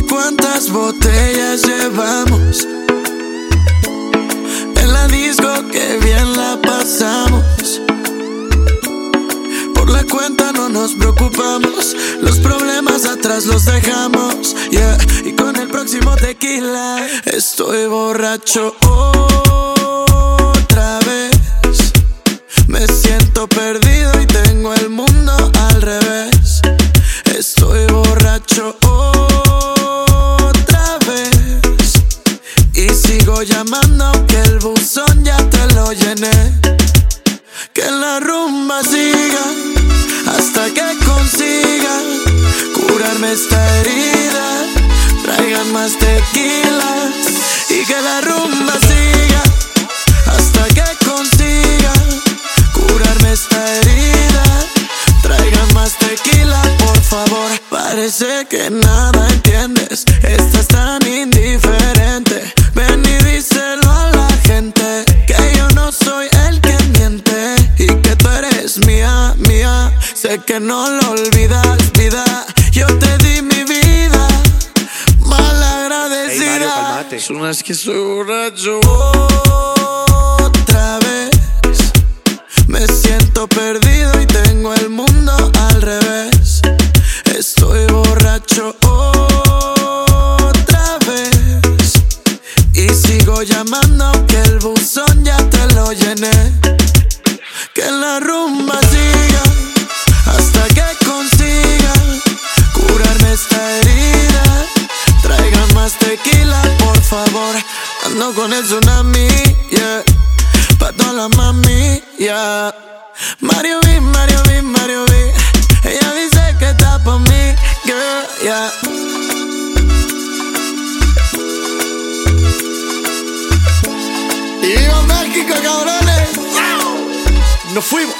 ¿Cuántas botellas llevamos? En la disco que bien la pasamos. Por la cuenta no nos preocupamos, los problemas atrás los dejamos. Yeah, y con el próximo tequila estoy borracho otra vez. Me siento perdido y tengo el mundo al revés. Estoy borracho sigo llamando que el buzón ya te lo llené. Que la rumba siga hasta que consiga curarme esta herida. Traigan más tequila y que la rumba siga hasta que consiga curarme esta herida. Traigan más tequila, por favor. Parece que nada entiendes, estás tan indiferente. Soy el que miente y que tú eres mía, mía. Sé que no lo olvidas, vida. Yo te di mi vida, mal agradecida. Ey, Mario. Es una vez que soy borracho otra vez. Me siento perdido y tengo el mundo al revés. Estoy borracho otra vez. Y sigo llamando el buzón ya te lo llené. Que la rumba siga hasta que consiga curarme esta herida. Traigan más tequila, por favor. Ando con el tsunami, yeah. Pa' toda la mami, yeah. Mario B, Mario B, Mario B. Ella dice que está pa' mí, girl, yeah. México, cabrones. Nos fuimos.